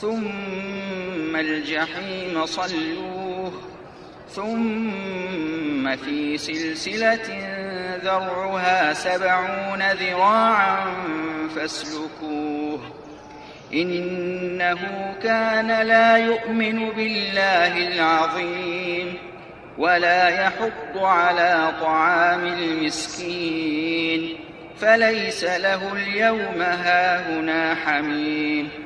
ثم الجحيم صلوه ثم في سلسلة ذرعها سبعون ذراعا فاسلكوه إنه كان لا يؤمن بالله العظيم ولا يحض على طعام المسكين فليس له اليوم هاهنا حميم